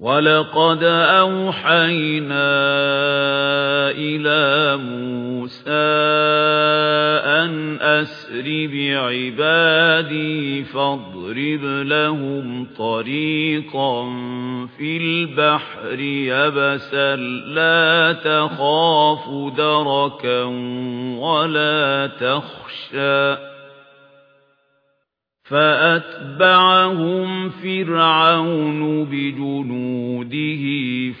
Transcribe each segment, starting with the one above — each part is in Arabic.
وَلَقَدْ أَوْحَيْنَا إِلَى مُوسَى أَنْ أَسْرِ بِعِبَادِي فَاضْرِبْ لَهُمْ طَرِيقًا فِي الْبَحْرِ يَبَسًا لَّا تَخَافُ دَرَكًا وَلَا تَخْشَىٰ فَأَتْبَعَهُمْ فِرْعَوْنُ بِجُنُودِهِ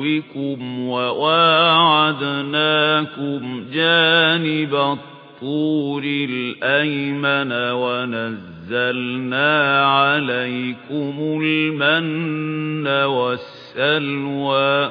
عَدُوِّكُمْ وَوَاعَدْنَاكُمْ جَانِبَ الطُّورِ الْأَيْمَنَ وَنَزَّلْنَا عَلَيْكُمُ الْمَنَّ وَالسَّلْوَىٰ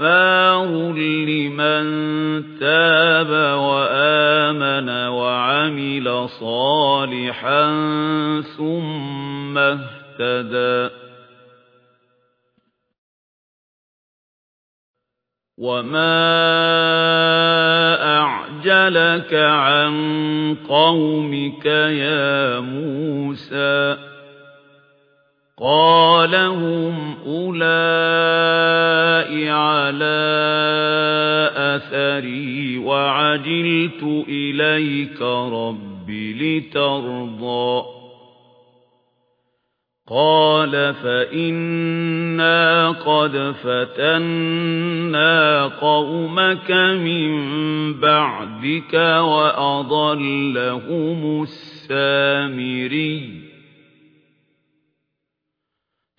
غَفَّارٌ لِّمَن تَابَ وَآمَنَ وَعَمِلَ صَالِحًا ثُمَّ اهْتَدَىٰ. وَمَا أَعْجَلَكَ عَن قَوْمِكَ يَا مُوسَىٰ؟ قَالَ هُمْ أُولَاءِ عَلَىٰ أَثَرِي وَعَجِلْتُ إِلَيْكَ رَبِّ لِتَرْضَىٰ. قَالَ فَإِنَّا قَدْ فَتَنَّا قَوْمَكَ مِن بَعْدِكَ وَأَضَلَّهُمُ السَّامِرِيُّ.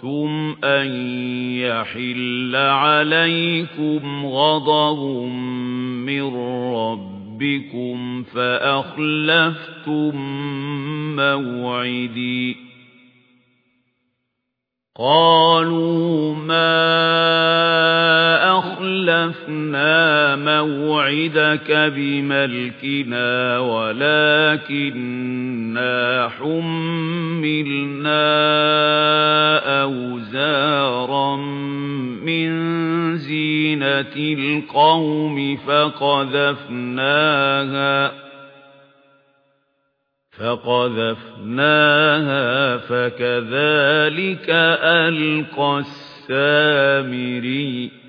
أَرَدتُّمْ أَن يَحِلَّ عَلَيْكُمْ غَضَبٌ مِّن رَّبِّكُمْ فَأَخْلَفْتُم مَّوْعِدِي قَالُوا مَا أَخْلَفْنَا مَوْعِدَكَ بِمَلْكِنَا وَلَكِنَّا حُمِّلْنَا الْقَوْمِ فَقَذَفْنَاهَا فَقَذَفْنَاهَا فَكَذَلِكَ أَلْقَى السَّامِرِيُّ.